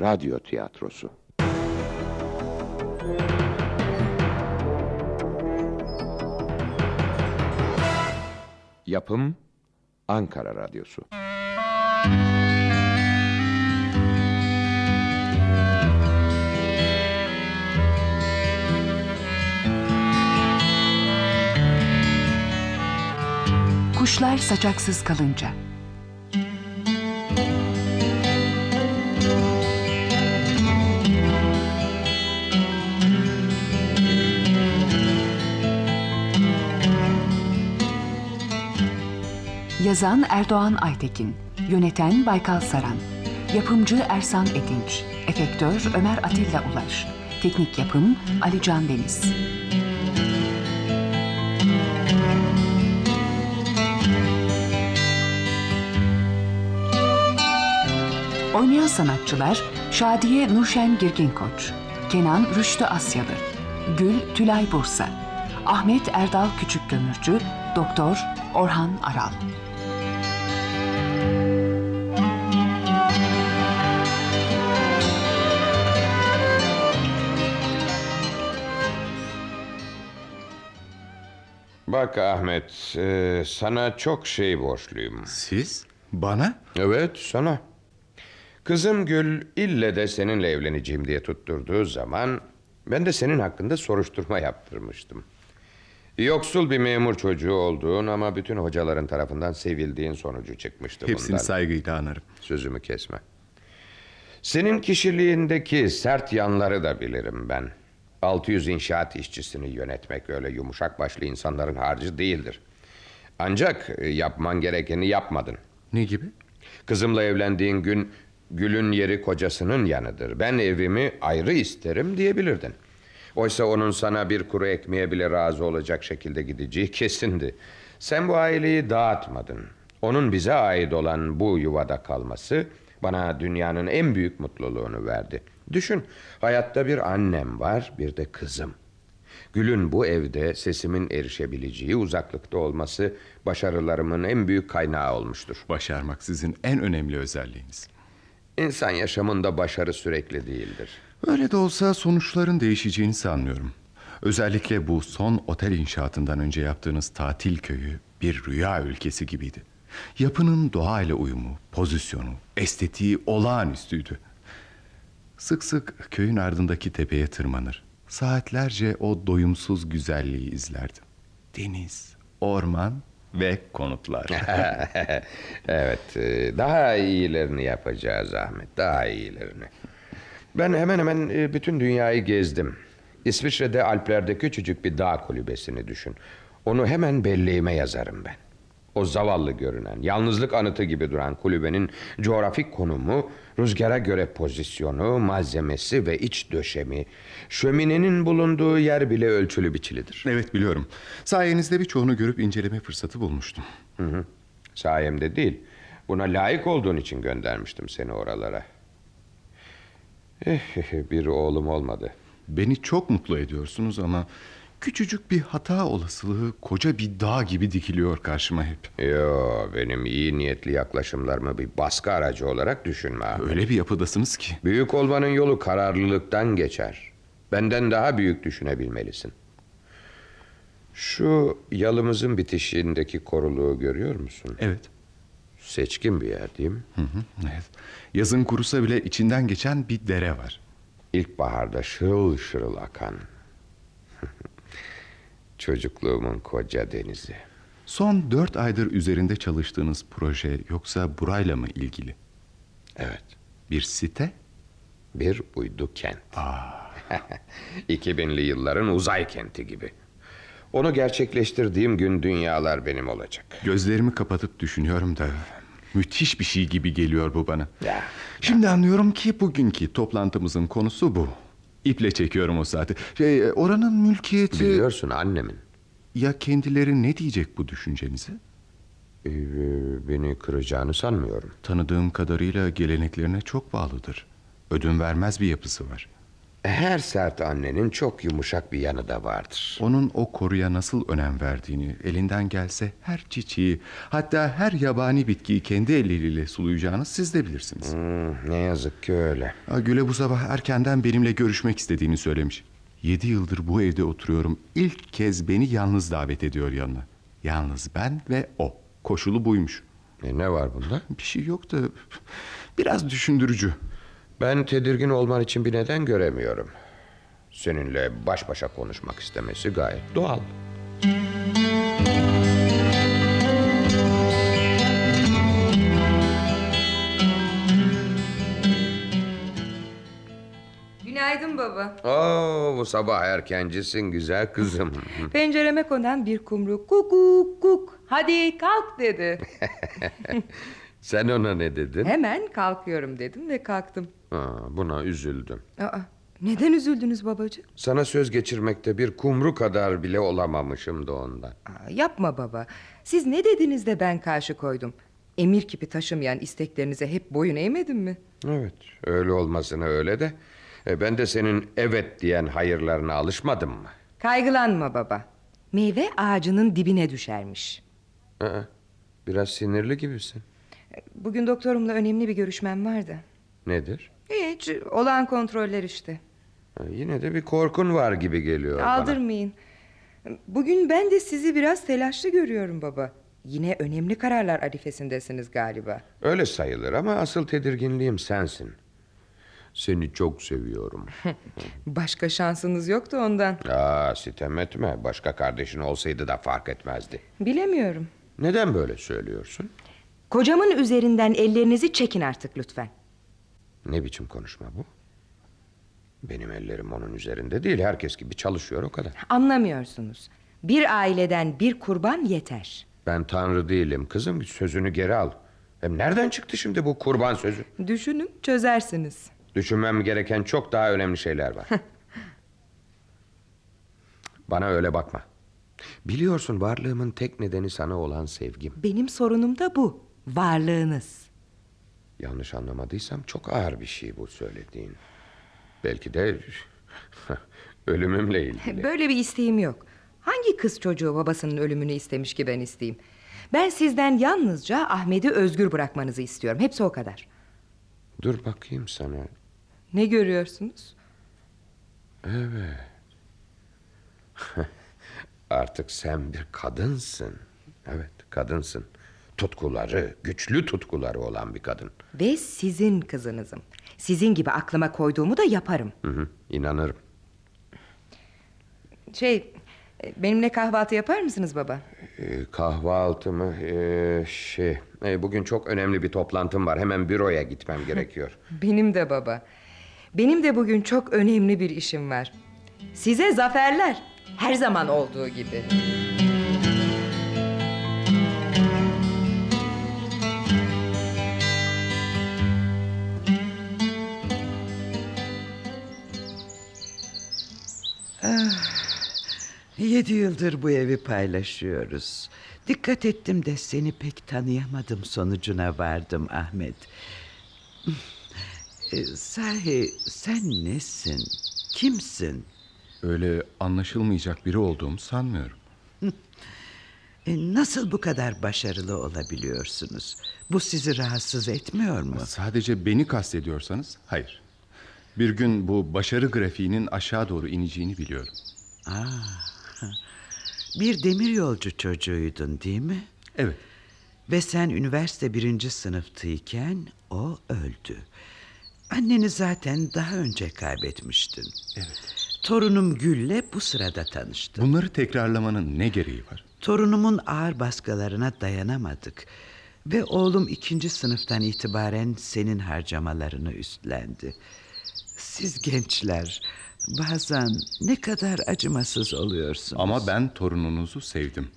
radyo tiyatrosu. Yapım Ankara Radyosu. Kuşlar saçaksız kalınca. Yazan Erdoğan Aytekin, yöneten Baykal Saran, yapımcı Ersan Edinç, efektör Ömer Atilla Ulaş, teknik yapım Ali Can Deniz. Oynayan sanatçılar Şadiye Nurşen Girgin Koç, Kenan Rüştü Asyalı, Gül Tülay Bursa, Ahmet Erdal Küçük Gömürcü, Doktor Orhan Aral. Bak Ahmet, e, sana çok şey borçluyum. Siz? Bana? Evet, sana. Kızım Gül ille de seninle evleneceğim diye tutturduğu zaman... ...ben de senin hakkında soruşturma yaptırmıştım. Yoksul bir memur çocuğu olduğun ama bütün hocaların tarafından sevildiğin sonucu çıkmıştı Hepsini bundan. saygıyla anarım. Sözümü kesme. Senin kişiliğindeki sert yanları da bilirim ben. 600 inşaat işçisini yönetmek öyle yumuşak başlı insanların harcı değildir. Ancak e, yapman gerekeni yapmadın. Ne gibi? Kızımla evlendiğin gün Gül'ün yeri kocasının yanıdır. Ben evimi ayrı isterim diyebilirdin. Oysa onun sana bir kuru ekmeğe bile razı olacak şekilde gideceği kesindi. Sen bu aileyi dağıtmadın. Onun bize ait olan bu yuvada kalması bana dünyanın en büyük mutluluğunu verdi. Düşün, hayatta bir annem var, bir de kızım. Gül'ün bu evde sesimin erişebileceği uzaklıkta olması başarılarımın en büyük kaynağı olmuştur. Başarmak sizin en önemli özelliğiniz. İnsan yaşamında başarı sürekli değildir. Öyle de olsa sonuçların değişeceğini sanmıyorum. Özellikle bu son otel inşaatından önce yaptığınız tatil köyü bir rüya ülkesi gibiydi. Yapının doğayla uyumu, pozisyonu, estetiği olağanüstüydü. Sık sık köyün ardındaki tepeye tırmanır. Saatlerce o doyumsuz güzelliği izlerdim. Deniz, orman ve konutlar. evet, e, daha iyilerini yapacağız Ahmet, daha iyilerini. Ben hemen hemen e, bütün dünyayı gezdim. İsviçre'de Alplerde küçücük bir dağ kulübesini düşün. Onu hemen belleğime yazarım ben. O zavallı görünen, yalnızlık anıtı gibi duran kulübenin coğrafik konumu, rüzgara göre pozisyonu, malzemesi ve iç döşemi, şöminenin bulunduğu yer bile ölçülü biçilidir. evet biliyorum. Sayenizde birçoğunu görüp inceleme fırsatı bulmuştum. Hı hı. Sayemde değil, buna layık olduğun için göndermiştim seni oralara. Eh, bir oğlum olmadı. Beni çok mutlu ediyorsunuz ama küçücük bir hata olasılığı koca bir dağ gibi dikiliyor karşıma hep. Yo, benim iyi niyetli yaklaşımlarımı bir baskı aracı olarak düşünme. Ahmet. Öyle bir yapıdasınız ki. Büyük olmanın yolu kararlılıktan geçer. Benden daha büyük düşünebilmelisin. Şu yalımızın bitişiğindeki koruluğu görüyor musun? Evet. Seçkin bir yer değil mi? Hı hı, evet. Yazın kurusa bile içinden geçen bir dere var. İlkbaharda şırıl şırıl akan. Çocukluğumun koca denizi. Son dört aydır üzerinde çalıştığınız proje yoksa burayla mı ilgili? Evet, Bir site? bir uydu kent. 2000'li yılların uzay kenti gibi. Onu gerçekleştirdiğim gün dünyalar benim olacak. Gözlerimi kapatıp düşünüyorum da müthiş bir şey gibi geliyor bu bana. Ya, Şimdi anlıyorum ki bugünkü toplantımızın konusu bu. İple çekiyorum o saati. Şey, oranın mülkiyeti... biliyorsun annemin. Ya kendileri ne diyecek bu düşüncenize? Ee, beni kıracağını sanmıyorum. Tanıdığım kadarıyla geleneklerine çok bağlıdır. Ödün vermez bir yapısı var. Her sert annenin çok yumuşak bir yanı da vardır. Onun o koruya nasıl önem verdiğini, elinden gelse her çiçeği, hatta her yabani bitkiyi kendi elleriyle sulayacağını siz de bilirsiniz. Hmm, ne yazık ki öyle. Güle bu sabah erkenden benimle görüşmek istediğini söylemiş. Yedi yıldır bu evde oturuyorum. İlk kez beni yalnız davet ediyor yanına. Yalnız ben ve o. Koşulu buymuş. E, ne var bunda? Bir şey yok da biraz düşündürücü. Ben tedirgin olman için bir neden göremiyorum. Seninle baş başa konuşmak istemesi gayet doğal. Günaydın baba. Oo, bu sabah erkencisin güzel kızım. Pencereme konan bir kumru kukuk kuk hadi kalk dedi. Sen ona ne dedin? Hemen kalkıyorum dedim ve kalktım. Ha, buna üzüldüm. Aa, neden üzüldünüz babacığım? Sana söz geçirmekte bir kumru kadar bile olamamışım da ondan. Aa, yapma baba. Siz ne dediniz de ben karşı koydum. Emir kipi taşımayan isteklerinize hep boyun eğmedim mi? Evet öyle olmasına öyle de. E, ben de senin evet diyen hayırlarına alışmadım mı? Kaygılanma baba. Meyve ağacının dibine düşermiş. Aa, biraz sinirli gibisin. Bugün doktorumla önemli bir görüşmem vardı. Nedir? Hiç olan kontroller işte. Yine de bir korkun var gibi geliyor bana. Aldırmayın. Bugün ben de sizi biraz telaşlı görüyorum baba. Yine önemli kararlar arifesindesiniz galiba. Öyle sayılır ama asıl tedirginliğim sensin. Seni çok seviyorum. Başka şansınız yoktu ondan. Aa, sitem etme. Başka kardeşin olsaydı da fark etmezdi. Bilemiyorum. Neden böyle söylüyorsun? Kocamın üzerinden ellerinizi çekin artık lütfen. Ne biçim konuşma bu? Benim ellerim onun üzerinde değil. Herkes gibi çalışıyor o kadar. Anlamıyorsunuz. Bir aileden bir kurban yeter. Ben tanrı değilim. Kızım sözünü geri al. Hem nereden çıktı şimdi bu kurban sözü? Düşünün çözersiniz. Düşünmem gereken çok daha önemli şeyler var. Bana öyle bakma. Biliyorsun varlığımın tek nedeni sana olan sevgim. Benim sorunum da bu. Varlığınız. Yanlış anlamadıysam çok ağır bir şey bu söylediğin. Belki de ölümümle ilgili. Böyle bir isteğim yok. Hangi kız çocuğu babasının ölümünü istemiş ki ben isteyeyim? Ben sizden yalnızca Ahmet'i özgür bırakmanızı istiyorum. Hepsi o kadar. Dur bakayım sana. Ne görüyorsunuz? Artık sen bir kadınsın. Evet kadınsın. Tutkuları, güçlü tutkuları olan bir kadın. Ve sizin kızınızım. Sizin gibi aklıma koyduğumu da yaparım. Hı hı, inanırım. Şey, e, benimle kahvaltı yapar mısınız baba? Ee, kahvaltı mı? Ee, şey, e, bugün çok önemli bir toplantım var. Hemen büroya gitmem gerekiyor. Benim de baba. Benim de bugün çok önemli bir işim var. Size zaferler. Her zaman olduğu gibi. Yedi yıldır bu evi paylaşıyoruz. Dikkat ettim de seni pek tanıyamadım sonucuna vardım Ahmet. E, sahi sen nesin? Kimsin? Öyle anlaşılmayacak biri olduğumu sanmıyorum. E, nasıl bu kadar başarılı olabiliyorsunuz? Bu sizi rahatsız etmiyor mu? Sadece beni kastediyorsanız hayır. Bir gün bu başarı grafiğinin aşağı doğru ineceğini biliyorum. Bir demiryolcu çocuğuydun değil mi? Evet. Ve sen üniversite birinci sınıftayken o öldü. Anneni zaten daha önce kaybetmiştin. Evet. Torunum Gül'le bu sırada tanıştım. Bunları tekrarlamanın ne gereği var? Torunumun ağır baskılarına dayanamadık. Ve oğlum ikinci sınıftan itibaren senin harcamalarını üstlendi. Siz gençler bazen ne kadar acımasız oluyorsunuz. Ama ben torununuzu sevdim.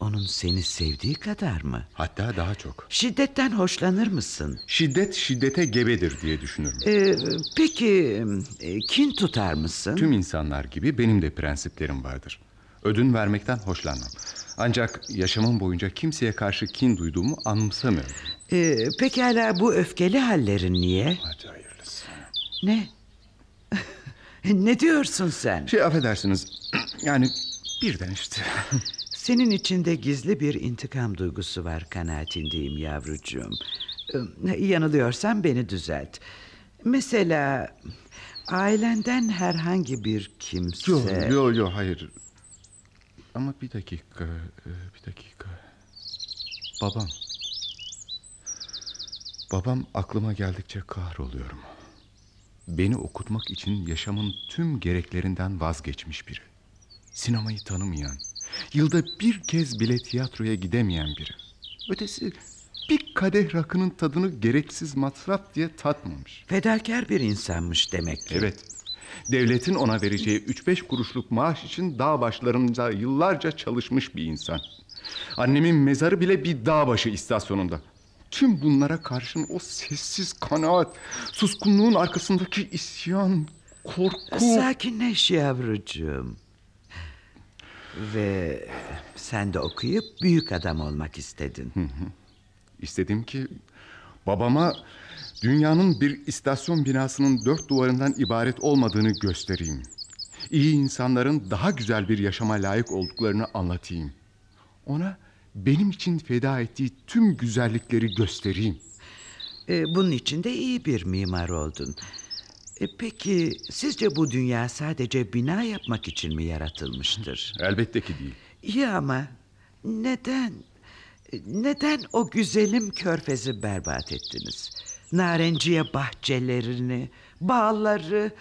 Onun seni sevdiği kadar mı? Hatta daha çok. Şiddetten hoşlanır mısın? Şiddet şiddete gebedir diye düşünürüm. Ee, peki e, kin tutar mısın? Tüm insanlar gibi benim de prensiplerim vardır. Ödün vermekten hoşlanmam. Ancak yaşamım boyunca kimseye karşı kin duyduğumu anımsamıyorum. Ee, pekala bu öfkeli hallerin niye? Ne? Ne diyorsun sen? Şey affedersiniz. Yani birden işte. Senin içinde gizli bir intikam duygusu var kanaatindeyim yavrucuğum. Yanılıyorsam beni düzelt. Mesela ailenden herhangi bir kimse... Yok yok yok hayır. Ama bir dakika. Bir dakika. Babam. Babam aklıma geldikçe kahroluyorum. Beni okutmak için yaşamın tüm gereklerinden vazgeçmiş biri. Sinemayı tanımayan, yılda bir kez bile tiyatroya gidemeyen biri. Ötesi bir kadeh rakının tadını gereksiz masraf diye tatmamış. Fedakar bir insanmış demek ki. Evet. Devletin ona vereceği 3-5 kuruşluk maaş için dağ başlarında yıllarca çalışmış bir insan. Annemin mezarı bile bir dağ başı istasyonunda. Tüm bunlara karşın o sessiz kanaat, suskunluğun arkasındaki isyan, korku... Sakinleş yavrucuğum. Ve sen de okuyup büyük adam olmak istedin. İstedim ki babama dünyanın bir istasyon binasının dört duvarından ibaret olmadığını göstereyim. İyi insanların daha güzel bir yaşama layık olduklarını anlatayım. Ona benim için feda ettiği tüm güzellikleri göstereyim. Ee, bunun için de iyi bir mimar oldun. E, peki sizce bu dünya sadece bina yapmak için mi yaratılmıştır? Elbette ki değil. İyi ama neden? Neden o güzelim körfezi berbat ettiniz? Narenciye bahçelerini, bağları,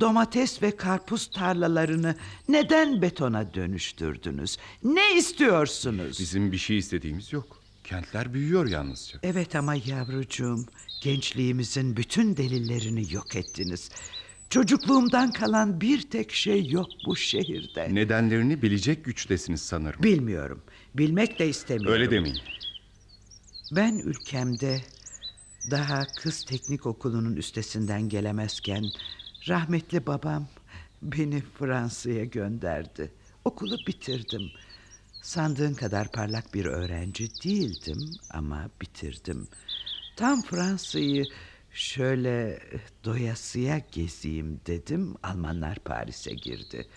domates ve karpuz tarlalarını neden betona dönüştürdünüz? Ne istiyorsunuz? Bizim bir şey istediğimiz yok. Kentler büyüyor yalnızca. Evet ama yavrucuğum, gençliğimizin bütün delillerini yok ettiniz. Çocukluğumdan kalan bir tek şey yok bu şehirde. Nedenlerini bilecek güçtesiniz sanırım. Bilmiyorum. Bilmek de istemiyorum. Öyle demeyin. Ben ülkemde daha kız teknik okulunun üstesinden gelemezken rahmetli babam beni Fransa'ya gönderdi. Okulu bitirdim. Sandığın kadar parlak bir öğrenci değildim ama bitirdim. Tam Fransa'yı şöyle doyasıya gezeyim dedim. Almanlar Paris'e girdi.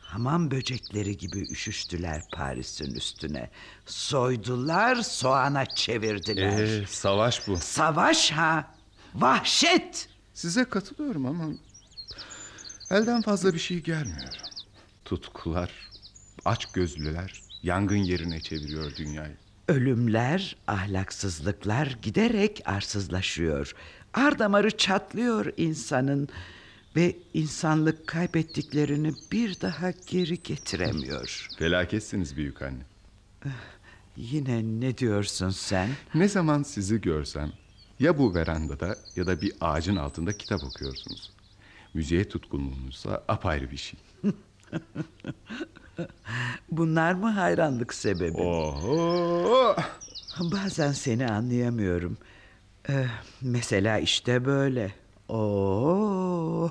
Hamam böcekleri gibi üşüştüler Paris'in üstüne. Soydular, soğana çevirdiler. Ee, savaş bu. Savaş ha, vahşet. Size katılıyorum ama elden fazla bir şey gelmiyor. Tutkular, aç gözlüler yangın yerine çeviriyor dünyayı. Ölümler, ahlaksızlıklar giderek arsızlaşıyor. Ar damarı çatlıyor insanın ve insanlık kaybettiklerini bir daha geri getiremiyor. Felaketsiniz büyük anne. Yine ne diyorsun sen? Ne zaman sizi görsem ya bu verandada ya da bir ağacın altında kitap okuyorsunuz. Müziğe tutkunluğunuzsa apayrı bir şey. Bunlar mı hayranlık sebebi? Oho! Bazen seni anlayamıyorum. Ee, mesela işte böyle. Oo.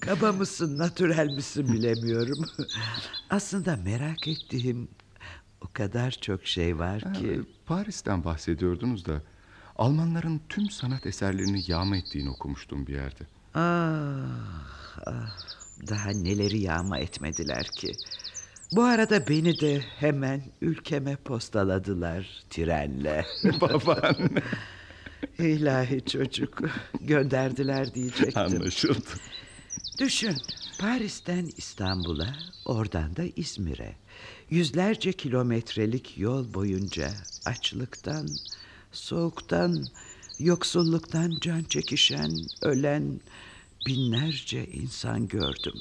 Kaba mısın, natürel misin bilemiyorum. Aslında merak ettiğim o kadar çok şey var ki. Ee, Paris'ten bahsediyordunuz da Almanların tüm sanat eserlerini yağma ettiğini okumuştum bir yerde. Ah, ah, daha neleri yağma etmediler ki. Bu arada beni de hemen ülkeme postaladılar trenle. Babaanne. İlahi çocuk gönderdiler diyecektim. Anlaşıldı. Düşün Paris'ten İstanbul'a oradan da İzmir'e yüzlerce kilometrelik yol boyunca açlıktan, soğuktan, yoksulluktan can çekişen, ölen binlerce insan gördüm.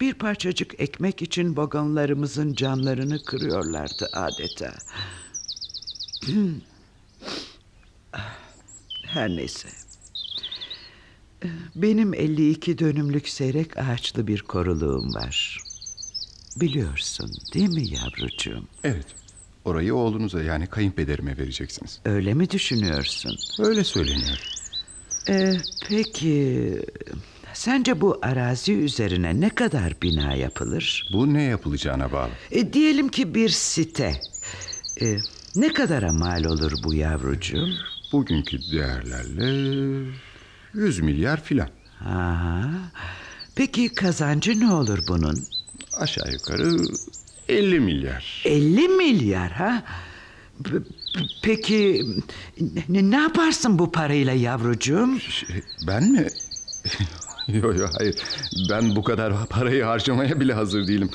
Bir parçacık ekmek için vagonlarımızın camlarını kırıyorlardı adeta. Her neyse. Benim 52 dönümlük seyrek ağaçlı bir koruluğum var. Biliyorsun değil mi yavrucuğum? Evet. Orayı oğlunuza yani kayınpederime vereceksiniz. Öyle mi düşünüyorsun? Öyle söyleniyor. Ee, peki sence bu arazi üzerine ne kadar bina yapılır? Bu ne yapılacağına bağlı. E, diyelim ki bir site. E, ne kadara mal olur bu yavrucuğum? Bugünkü değerlerle 100 milyar filan. Aha. Peki kazancı ne olur bunun? Aşağı yukarı 50 milyar. 50 milyar ha? P- Peki ne, ne yaparsın bu parayla yavrucuğum? Ben mi? yok yok hayır. Ben bu kadar parayı harcamaya bile hazır değilim.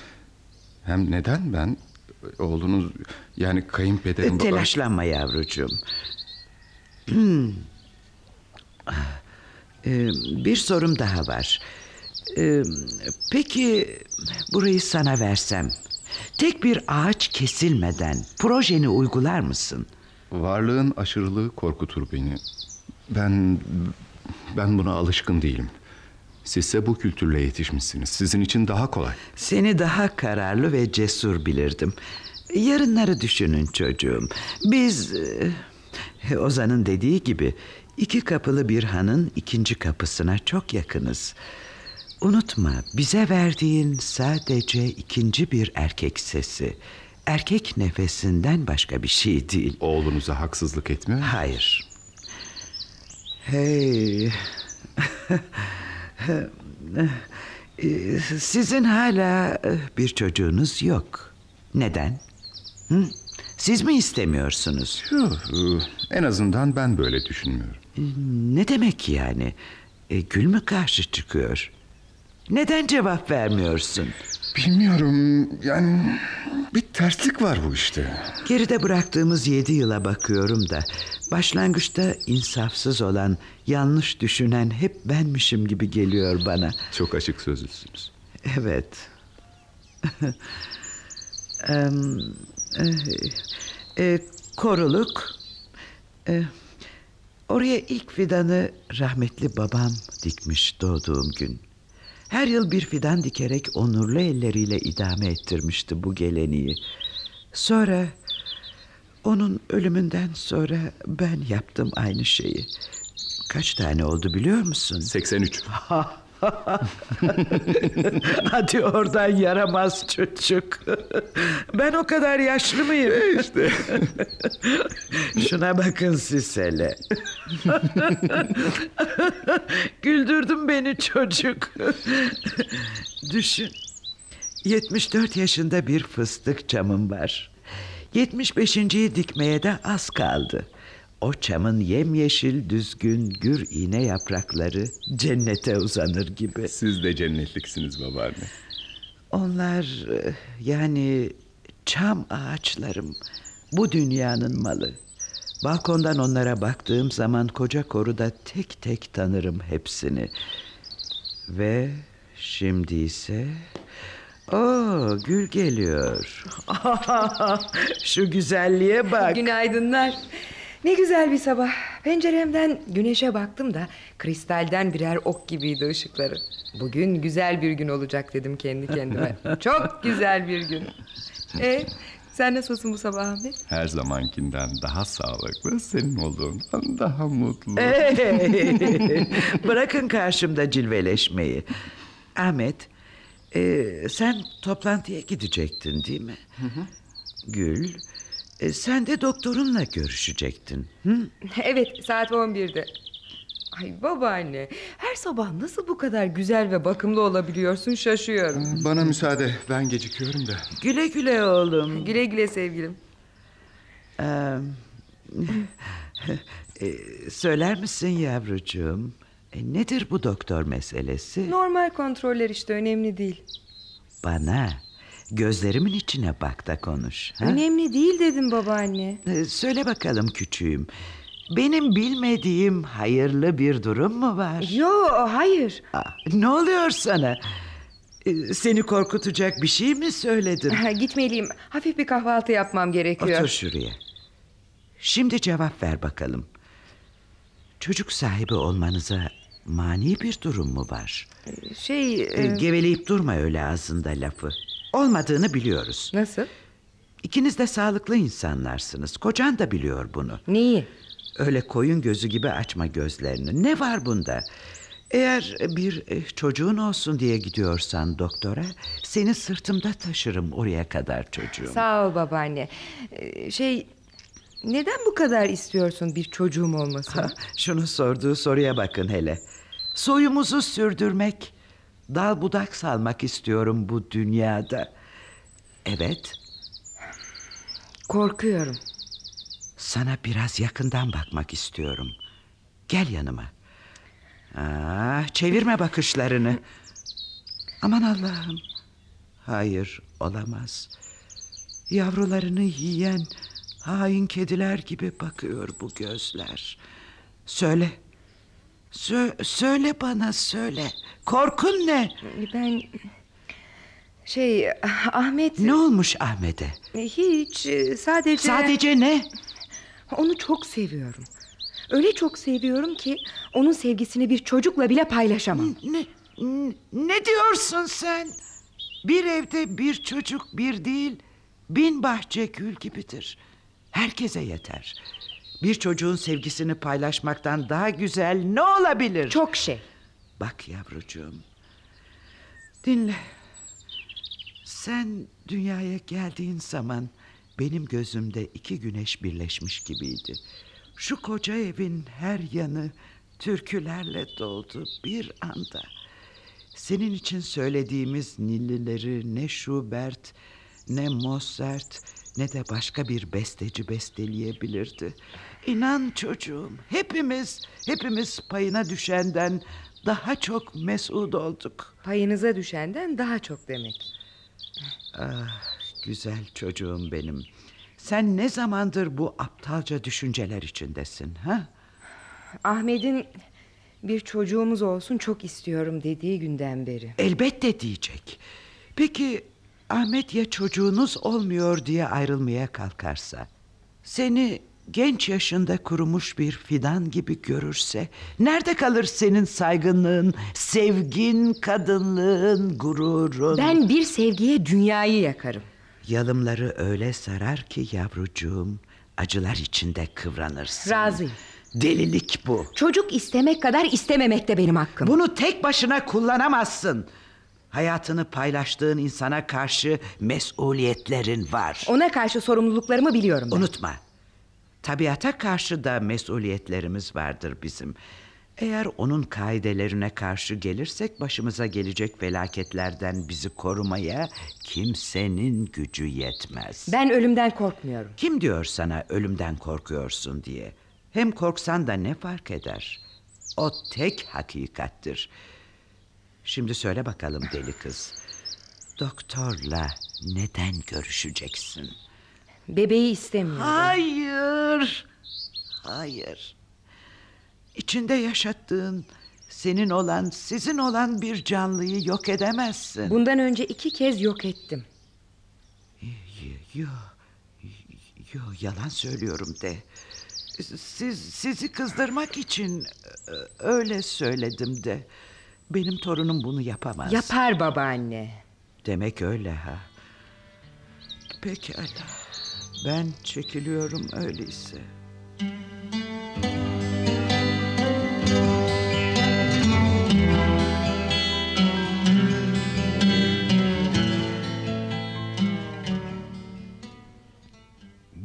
Hem neden ben? Oğlunuz yani kayınpederim... baba- Telaşlanma yavrucuğum. Hmm. Ee, bir sorum daha var. Ee, peki burayı sana versem... ...tek bir ağaç kesilmeden projeni uygular mısın? Varlığın aşırılığı korkutur beni. Ben ben buna alışkın değilim. Sizse bu kültürle yetişmişsiniz. Sizin için daha kolay. Seni daha kararlı ve cesur bilirdim. Yarınları düşünün çocuğum. Biz Ozan'ın dediği gibi iki kapılı bir hanın ikinci kapısına çok yakınız. Unutma bize verdiğin sadece ikinci bir erkek sesi. Erkek nefesinden başka bir şey değil. Oğlunuza haksızlık etmiyor musunuz? Hayır. Hey. Sizin hala e, bir çocuğunuz yok. Neden? Hı? Siz mi istemiyorsunuz? Yok, en azından ben böyle düşünmüyorum. Ne demek yani? E, Gül mü karşı çıkıyor? Neden cevap vermiyorsun? Bilmiyorum yani bir terslik var bu işte. Geride bıraktığımız yedi yıla bakıyorum da... ...başlangıçta insafsız olan, yanlış düşünen hep benmişim gibi geliyor bana. Çok açık sözlüsünüz. Evet. E, e, koruluk. E, oraya ilk fidanı rahmetli babam dikmiş doğduğum gün. Her yıl bir fidan dikerek onurlu elleriyle idame ettirmişti bu geleneği. Sonra onun ölümünden sonra ben yaptım aynı şeyi. Kaç tane oldu biliyor musun? 83. Hadi oradan yaramaz çocuk. Ben o kadar yaşlı mıyım? İşte. Şuna bakın siz hele. Güldürdün beni çocuk. Düşün. 74 yaşında bir fıstık çamım var. 75.yi dikmeye de az kaldı. O çamın yemyeşil düzgün gür iğne yaprakları cennete uzanır gibi. Siz de cennetliksiniz babaanne. Onlar e, yani çam ağaçlarım bu dünyanın malı. Balkondan onlara baktığım zaman koca koruda tek tek tanırım hepsini. Ve şimdi ise... Oo, gül geliyor. Şu güzelliğe bak. Günaydınlar. Ne güzel bir sabah. Penceremden güneşe baktım da kristalden birer ok gibiydi ışıkları. Bugün güzel bir gün olacak dedim kendi kendime. Çok güzel bir gün. E, sen nasılsın bu sabah Ahmet? Her zamankinden daha sağlıklı, senin olduğundan daha mutlu. Hey, Bırakın karşımda cilveleşmeyi. Ahmet, e, sen toplantıya gidecektin değil mi? Gül, e, sen de doktorunla görüşecektin. Hı? Evet saat 11'de. Ay babaanne her sabah nasıl bu kadar güzel ve bakımlı olabiliyorsun şaşıyorum. Bana müsaade, ben gecikiyorum da. Güle güle oğlum. Güle güle sevgilim. Ee, e, söyler misin yavrucuğum? E, nedir bu doktor meselesi? Normal kontroller işte önemli değil. Bana gözlerimin içine bak da konuş. ha? Önemli değil dedim babaanne. Ee, Söyle bakalım küçüğüm. Benim bilmediğim hayırlı bir durum mu var? Yo hayır. Aa, ne oluyor sana? Ee, Seni korkutacak bir şey mi söyledim? Gitmeliyim. Hafif bir kahvaltı yapmam gerekiyor. Otur şuraya. Şimdi cevap ver bakalım. Çocuk sahibi olmanıza mani bir durum mu var? Şey Ee, e, Geveleyip durma öyle ağzında lafı. Olmadığını biliyoruz. nasıl? İkiniz de sağlıklı insanlarsınız. Kocan da biliyor bunu. Neyi? Öyle koyun gözü gibi açma gözlerini. Ne var bunda? Eğer bir e, çocuğun olsun diye gidiyorsan doktora... ...seni sırtımda taşırım oraya kadar çocuğum. Sağ ol babaanne. Ee, Şey neden bu kadar istiyorsun bir çocuğum olmasını? Ha, Şunu sorduğu soruya bakın hele. Soyumuzu sürdürmek, dal budak salmak istiyorum bu dünyada. Evet, Korkuyorum. sana biraz yakından bakmak istiyorum. Gel yanıma. Ah, çevirme bakışlarını. Aman Allah'ım. Hayır, olamaz. Yavrularını yiyen hain kediler gibi bakıyor bu gözler. Söyle. Sö- söyle bana söyle. Korkun ne? Ben... Şey Ahmet... Ne olmuş Ahmet'e? Hiç sadece... Sadece ne? Onu çok seviyorum. Öyle çok seviyorum ki onun sevgisini bir çocukla bile paylaşamam. Ne, ne diyorsun sen? Bir evde bir çocuk bir değil, bin bahçe gül gibidir. Herkese yeter. Bir çocuğun sevgisini paylaşmaktan daha güzel ne olabilir? Çok şey. Bak yavrucuğum. Dinle. Sen dünyaya geldiğin zaman benim gözümde iki güneş birleşmiş gibiydi. Şu koca evin her yanı türkülerle doldu bir anda. Senin için söylediğimiz nillileri ne Schubert ne Mozart ne de başka bir besteci besteleyebilirdi. İnan çocuğum hepimiz hepimiz payına düşenden daha çok mesut olduk. Payınıza düşenden daha çok demek. Ah, güzel çocuğum benim. Sen ne zamandır bu aptalca düşünceler içindesin ha? Ahmet'in bir çocuğumuz olsun çok istiyorum dediği günden beri. Elbette diyecek. Peki Ahmet ya çocuğunuz olmuyor diye ayrılmaya kalkarsa? Seni genç yaşında kurumuş bir fidan gibi görürse... ...nerede kalır senin saygınlığın, sevgin, kadınlığın, gururun? Ben bir sevgiye dünyayı yakarım. Yalımları öyle sarar ki yavrucuğum... ...acılar içinde kıvranırsın. Razıyım. Delilik bu. Çocuk istemek kadar istememek de benim hakkım. Bunu tek başına kullanamazsın. Hayatını paylaştığın insana karşı mesuliyetlerin var. Ona karşı sorumluluklarımı biliyorum ben. Unutma. Tabiata karşı da mesuliyetlerimiz vardır bizim. Eğer onun kaidelerine karşı gelirsek başımıza gelecek felaketlerden bizi korumaya kimsenin gücü yetmez. Ben ölümden korkmuyorum. Kim diyor sana ölümden korkuyorsun diye? Hem korksan da ne fark eder? O tek hakikattir. Şimdi söyle bakalım deli kız. Doktorla neden görüşeceksin? Bebeği istemiyorum. Hayır. Hayır. İçinde yaşattığın, senin olan, sizin olan bir canlıyı yok edemezsin. Bundan önce iki kez yok ettim. Yo, yo, yalan söylüyorum de. Siz sizi kızdırmak için e, öyle söyledim de. Benim torunum bunu yapamaz. Yapar babaanne. Demek öyle ha. Pekala. Ben çekiliyorum öyleyse.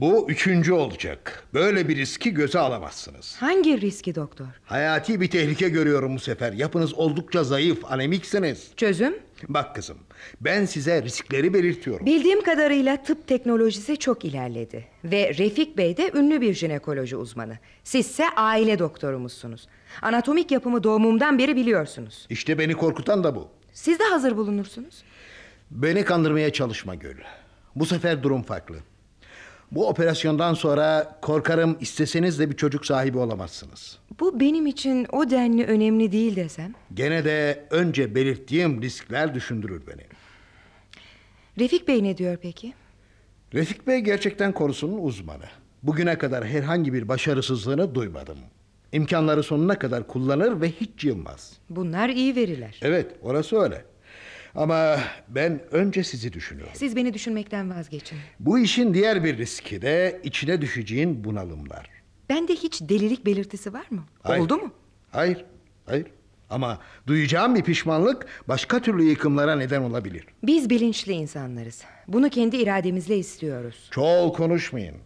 Bu üçüncü olacak. Böyle bir riski göze alamazsınız. Hangi riski doktor? Hayati bir tehlike görüyorum bu sefer. Yapınız oldukça zayıf, anemiksiniz. Çözüm? Bak kızım, ben size riskleri belirtiyorum. Bildiğim kadarıyla tıp teknolojisi çok ilerledi. Ve Refik Bey de ünlü bir jinekoloji uzmanı. Sizse aile doktorumuzsunuz. Anatomik yapımı doğumumdan beri biliyorsunuz. İşte beni korkutan da bu. Siz de hazır bulunursunuz. Beni kandırmaya çalışma Gül. Bu sefer durum farklı. Bu operasyondan sonra korkarım isteseniz de bir çocuk sahibi olamazsınız. Bu benim için o denli önemli değil desem. Gene de önce belirttiğim riskler düşündürür beni. Refik Bey ne diyor peki? Refik Bey gerçekten konusunun uzmanı. Bugüne kadar herhangi bir başarısızlığını duymadım. İmkanları sonuna kadar kullanır ve hiç yılmaz. Bunlar iyi veriler. Evet, orası öyle. Ama ben önce sizi düşünüyorum. Siz beni düşünmekten vazgeçin. Bu işin diğer bir riski de içine düşeceğin bunalımlar. Bende hiç delilik belirtisi var mı? Hayır. Oldu mu? Hayır, hayır. Ama duyacağım bir pişmanlık başka türlü yıkımlara neden olabilir. Biz bilinçli insanlarız. Bunu kendi irademizle istiyoruz. Çoğul konuşmayın.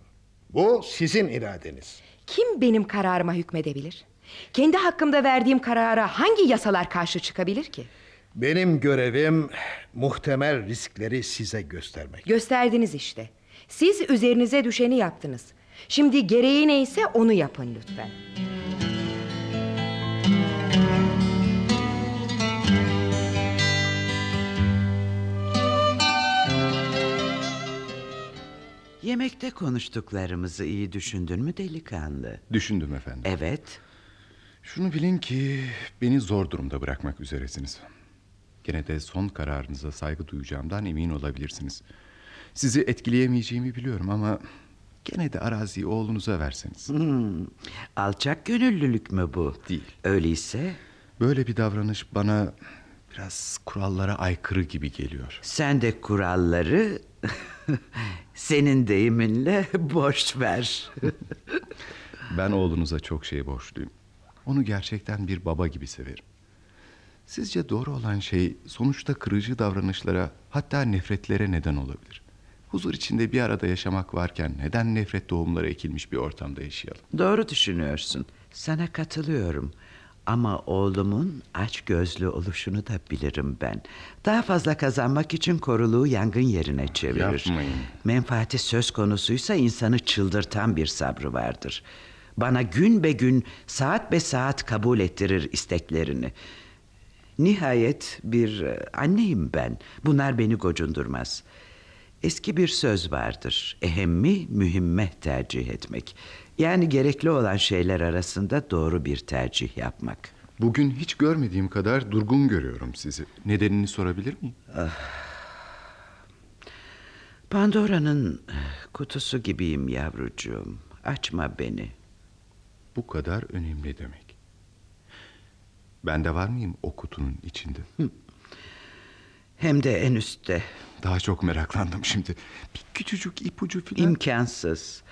Bu sizin iradeniz. Kim benim kararıma hükmedebilir? Kendi hakkımda verdiğim karara hangi yasalar karşı çıkabilir ki? Benim görevim muhtemel riskleri size göstermek. Gösterdiniz işte. Siz üzerinize düşeni yaptınız. Şimdi gereği neyse onu yapın lütfen. Yemekte konuştuklarımızı iyi düşündün mü delikanlı? Düşündüm efendim. Evet. Şunu bilin ki beni zor durumda bırakmak üzeresiniz. Gene de son kararınıza saygı duyacağımdan emin olabilirsiniz. Sizi etkileyemeyeceğimi biliyorum ama gene de araziyi oğlunuza verseniz. Hmm, alçak gönüllülük mü bu? Değil. Öyleyse Böyle bir davranış bana biraz kurallara aykırı gibi geliyor. sen de kuralları senin deyiminle boş ver. Ben oğlunuza çok şey borçluyum. Onu gerçekten bir baba gibi severim. Sizce doğru olan şey sonuçta kırıcı davranışlara hatta nefretlere neden olabilir. Huzur içinde bir arada yaşamak varken neden nefret tohumları ekilmiş bir ortamda yaşayalım? Doğru düşünüyorsun. Sana katılıyorum. Ama oğlumun aç gözlü oluşunu da bilirim ben. Daha fazla kazanmak için koruluğu yangın yerine çevirir. Yapmayın. Menfaati söz konusuysa insanı çıldırtan bir sabrı vardır. Bana gün be gün, saat be saat kabul ettirir isteklerini. Nihayet bir e, anneyim ben. Bunlar beni gocundurmaz. Eski bir söz vardır. Ehemmi mühimme tercih etmek. Yani gerekli olan şeyler arasında doğru bir tercih yapmak. Bugün hiç görmediğim kadar durgun görüyorum sizi. Nedenini sorabilir miyim? Pandora'nın eh, kutusu gibiyim yavrucuğum. Açma beni. Bu kadar önemli demek. Ben de var mıyım o kutunun içinde? Hem de en üstte. Daha çok meraklandım şimdi. Bir küçücük ipucu filan. İmkansız.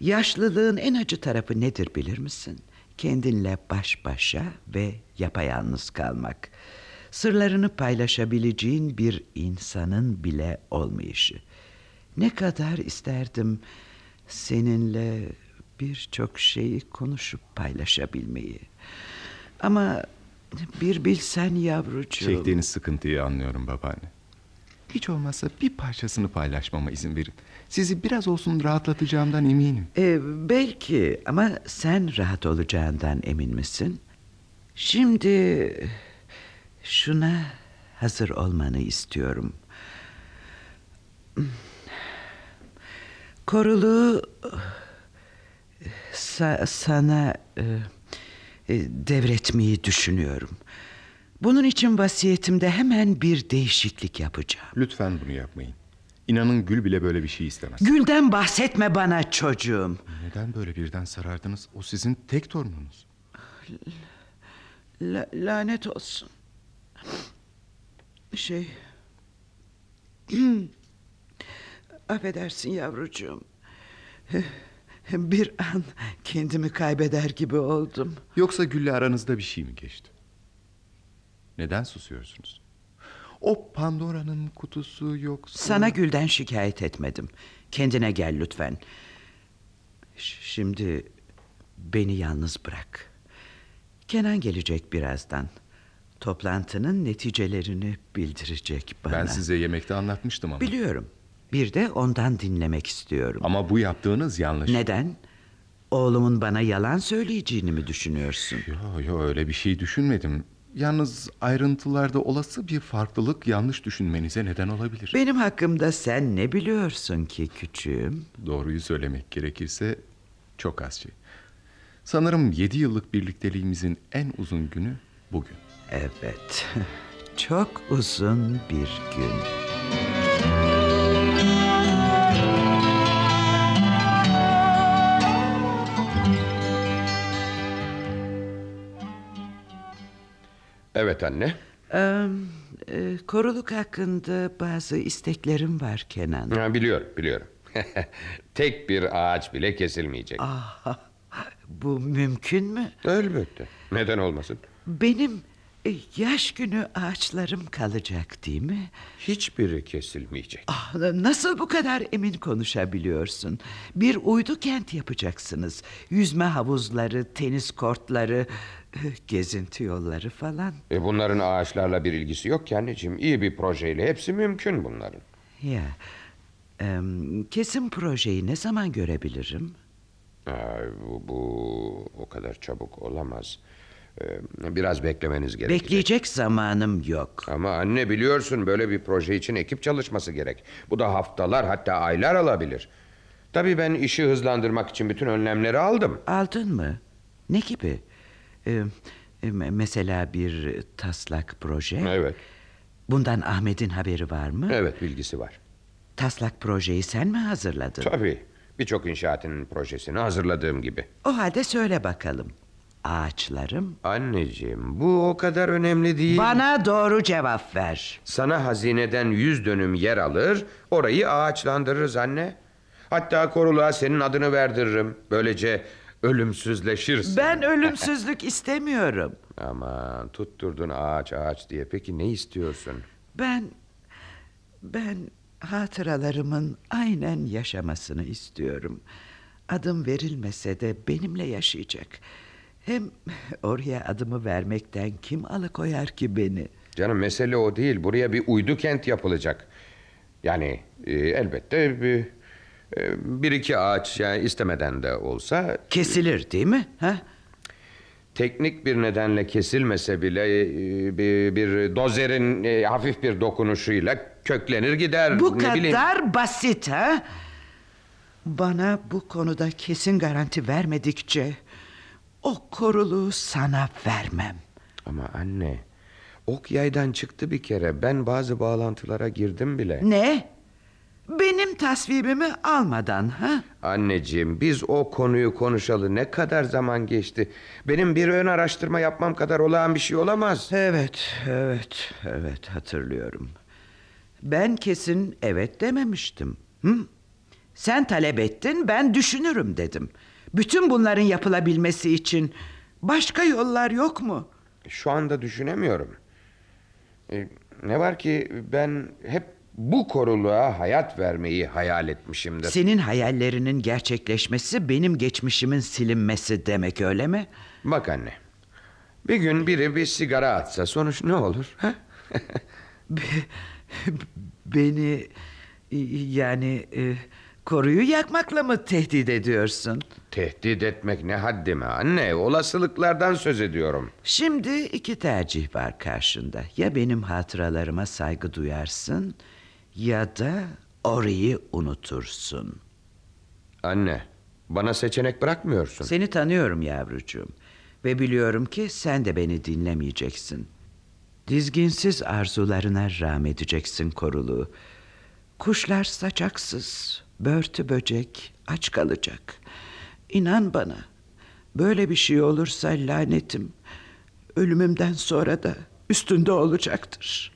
Yaşlılığın en acı tarafı nedir bilir misin? Kendinle baş başa ve yapayalnız kalmak. Sırlarını paylaşabileceğin bir insanın bile olmayışı. Ne kadar isterdim seninle birçok şeyi konuşup paylaşabilmeyi. Ama bir bilsen yavrucuğum. Çektiğiniz sıkıntıyı anlıyorum babaanne. Hiç olmazsa bir parçasını paylaşmama izin verin. Sizi biraz olsun rahatlatacağımdan eminim. Ee, belki ama sen rahat olacağından emin misin? Şimdi şuna hazır olmanı istiyorum. Koruluğu sa- sana e, devretmeyi düşünüyorum. Bunun için vasiyetimde hemen bir değişiklik yapacağım. Lütfen bunu yapmayın. İnanın Gül bile böyle bir şey istemez. Gülden bahsetme bana çocuğum. Neden böyle birden sarardınız? O sizin tek torununuz. La- lanet olsun. Şey... Affedersin yavrucuğum. Bir an kendimi kaybeder gibi oldum. Yoksa Gül'le aranızda bir şey mi geçti? Neden susuyorsunuz? O Pandora'nın kutusu yoksa... Sana Gül'den şikayet etmedim. Kendine gel lütfen. Ş- Şimdi beni yalnız bırak. Kenan gelecek birazdan. Toplantının neticelerini bildirecek bana. Ben size yemekte anlatmıştım ama. Biliyorum. Bir de ondan dinlemek istiyorum. Ama bu yaptığınız yanlış. Neden? Oğlumun bana yalan söyleyeceğini mi düşünüyorsun? Yo yo öyle bir şey düşünmedim. Yalnız ayrıntılarda olası bir farklılık yanlış düşünmenize neden olabilir. Benim hakkımda sen ne biliyorsun ki küçüğüm? Doğruyu söylemek gerekirse çok az şey. Sanırım yedi yıllık birlikteliğimizin en uzun günü bugün. Evet. Çok uzun bir gün. Evet anne. Ee, e, koruluk hakkında bazı isteklerim var Kenan. Ha, biliyorum biliyorum. Tek bir ağaç bile kesilmeyecek. Ah, bu mümkün mü? Elbette. Neden olmasın? Benim E, yaş günü ağaçlarım kalacak değil mi? Hiçbiri kesilmeyecek. Ah, nasıl bu kadar emin konuşabiliyorsun? Bir uydu kent yapacaksınız. Yüzme havuzları, tenis kortları, gezinti yolları falan. E bunların ağaçlarla bir ilgisi yok ki anneciğim. İyi bir projeyle hepsi mümkün bunların. Ya, em, kesin projeyi ne zaman görebilirim? Aa, bu, bu o kadar çabuk olamaz. Ee, biraz beklemeniz gerekecek. Bekleyecek zamanım yok. Ama anne biliyorsun böyle bir proje için ekip çalışması gerek. Bu da haftalar hatta aylar alabilir. Tabii ben işi hızlandırmak için bütün önlemleri aldım. Aldın mı? Ne gibi? Ee, e, mesela bir taslak proje. Evet, Bundan Ahmet'in haberi var mı? evet bilgisi var. Taslak projeyi sen mi hazırladın? Tabii birçok inşaatın projesini hazırladığım gibi. O halde söyle bakalım. Ağaçlarım. Anneciğim bu o kadar önemli değil. Bana doğru cevap ver. Sana hazineden yüz dönüm yer alır, orayı ağaçlandırırız anne. Hatta koruluğa senin adını verdiririm. Böylece ölümsüzleşirsin. Ben ölümsüzlük istemiyorum. Aman tutturdun ağaç ağaç diye. Peki ne istiyorsun? Ben ben hatıralarımın aynen yaşamasını istiyorum. Adım verilmese de benimle yaşayacak. Hem oraya adımı vermekten kim alıkoyar ki beni? Canım mesele o değil. Buraya bir uydu kent yapılacak. Yani e, elbette bir, bir iki ağaç yani istemeden de olsa Kesilir değil mi? Ha? teknik bir nedenle kesilmese bile e, bir, bir dozerin e, hafif bir dokunuşuyla köklenir gider. Bu ne kadar bileyim. basit ha? Bana bu konuda kesin garanti vermedikçe o koruluğu sana vermem. Ama anne ok yaydan çıktı bir kere. Ben bazı bağlantılara girdim bile. Ne? Benim tasvibimi almadan ha? Anneciğim biz o konuyu konuşalı ne kadar zaman geçti. Benim bir ön araştırma yapmam kadar olağan bir şey olamaz. Evet, evet, evet hatırlıyorum. Ben kesin evet dememiştim. Hı? Sen talep ettin, ben düşünürüm dedim. Bütün bunların yapılabilmesi için başka yollar yok mu? Şu anda düşünemiyorum. E, ne var ki ben hep bu koruluğa hayat vermeyi hayal etmişimdir. Senin hayallerinin gerçekleşmesi benim geçmişimin silinmesi demek öyle mi? Bak anne. Bir gün biri bir sigara atsa sonuç ne olur? Ha? Beni yani e, koruyu yakmakla mı tehdit ediyorsun? Tehdit etmek ne haddime anne. Olasılıklardan söz ediyorum. Şimdi iki tercih var karşında. Ya benim hatıralarıma saygı duyarsın ya da orayı unutursun. Anne bana seçenek bırakmıyorsun. Seni tanıyorum yavrucuğum ve biliyorum ki sen de beni dinlemeyeceksin. Dizginsiz arzularına rağm edeceksin koruluğu. Kuşlar saçaksız, börtü böcek aç kalacak. İnan bana, böyle bir şey olursa lanetim ölümümden sonra da üstünde olacaktır.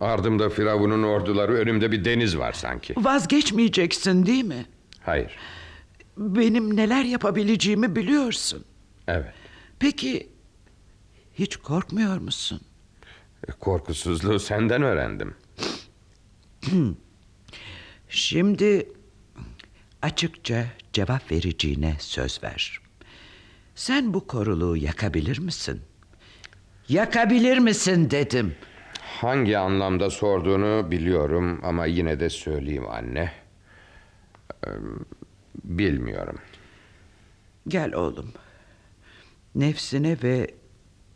Ardımda Firavun'un orduları önümde bir deniz var sanki. Vazgeçmeyeceksin değil mi? Hayır. Benim neler yapabileceğimi biliyorsun. Evet. Peki hiç korkmuyor musun? Korkusuzluğu senden öğrendim. Şimdi açıkça cevap vereceğine söz ver. Sen bu koruluğu yakabilir misin? Yakabilir misin dedim. Hangi anlamda sorduğunu biliyorum ama yine de söyleyeyim anne. Ee, Bilmiyorum. Gel oğlum. Nefsine ve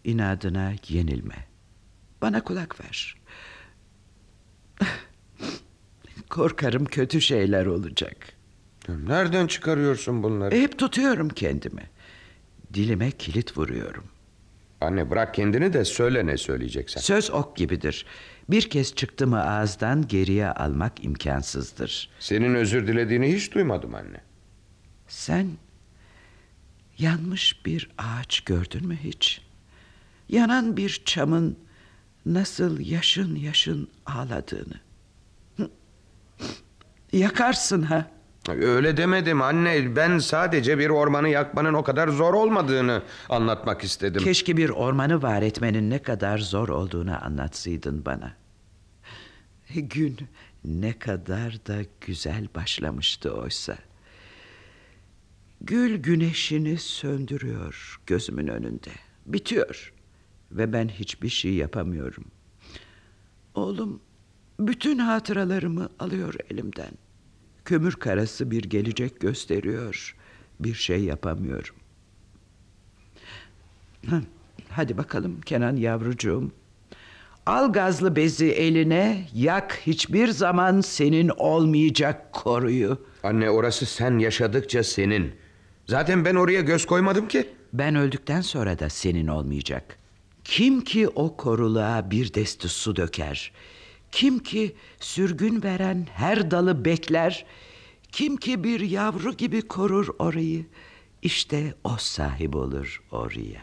inadına yenilme. Bana kulak ver. Korkarım kötü şeyler olacak. Nereden çıkarıyorsun bunları? Hep tutuyorum kendimi. Dilime kilit vuruyorum. Anne bırak kendini de söyle ne söyleyeceksen. Söz ok gibidir. Bir kez çıktı mı ağızdan geriye almak imkansızdır. Senin özür dilediğini hiç duymadım anne. Sen yanmış bir ağaç gördün mü hiç? Yanan bir çamın nasıl yaşın yaşın ağladığını. Yakarsın ha. Öyle demedim anne. Ben sadece bir ormanı yakmanın o kadar zor olmadığını anlatmak istedim. Keşke bir ormanı var etmenin ne kadar zor olduğunu anlatsaydın bana. Gün ne kadar da güzel başlamıştı oysa. Gül güneşini söndürüyor gözümün önünde. Bitiyor ve ben hiçbir şey yapamıyorum. Oğlum bütün hatıralarımı alıyor elimden. Kömür karası bir gelecek gösteriyor. Bir şey yapamıyorum. Hadi bakalım Kenan yavrucuğum. Al gazlı bezi eline, yak hiçbir zaman senin olmayacak koruyu. Anne orası sen yaşadıkça senin. Zaten ben oraya göz koymadım ki. Ben öldükten sonra da senin olmayacak. Kim ki o koruluğa bir desti su döker? Kim ki sürgün veren her dalı bekler? Kim ki bir yavru gibi korur orayı? İşte o sahip olur oraya.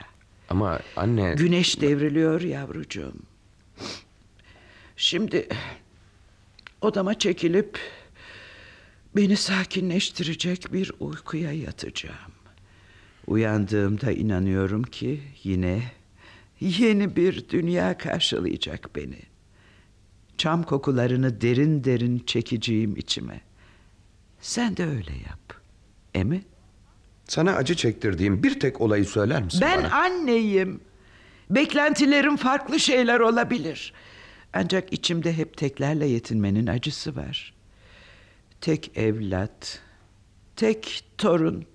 Ama anne... Güneş devriliyor yavrucuğum. Şimdi odama çekilip beni sakinleştirecek bir uykuya yatacağım. Uyandığımda inanıyorum ki yine yeni bir dünya karşılayacak beni. Çam kokularını derin derin çekeceğim içime. Sen de öyle yap. Emi? Sana acı çektirdiğim bir tek olayı söyler misin Ben bana? anneyim. Beklentilerim farklı şeyler olabilir. Ancak içimde hep teklerle yetinmenin acısı var. Tek evlat, tek torun.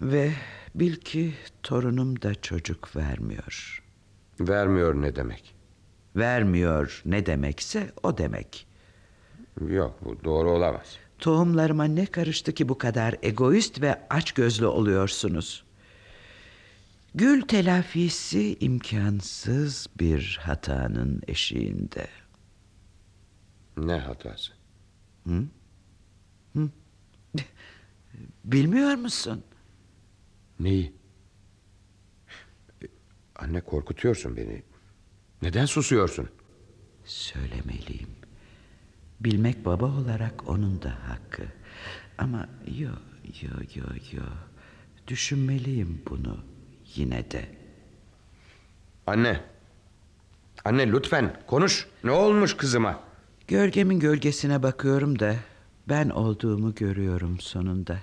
Ve bil ki torunum da çocuk vermiyor. Vermiyor ne demek? Vermiyor ne demekse o demek. Yok bu doğru olamaz. Tohumlarıma ne karıştı ki bu kadar egoist ve açgözlü oluyorsunuz? Gül telafisi imkansız bir hatanın eşiğinde. Ne hatası? Bilmiyor musun? Neyi? Anne korkutuyorsun beni. Neden susuyorsun? Söylemeliyim. Bilmek baba olarak onun da hakkı. Ama yo yo yo yo. Düşünmeliyim bunu yine de. Anne. Anne lütfen konuş. Ne olmuş kızıma? Gölgemin gölgesine bakıyorum da ben olduğumu görüyorum sonunda.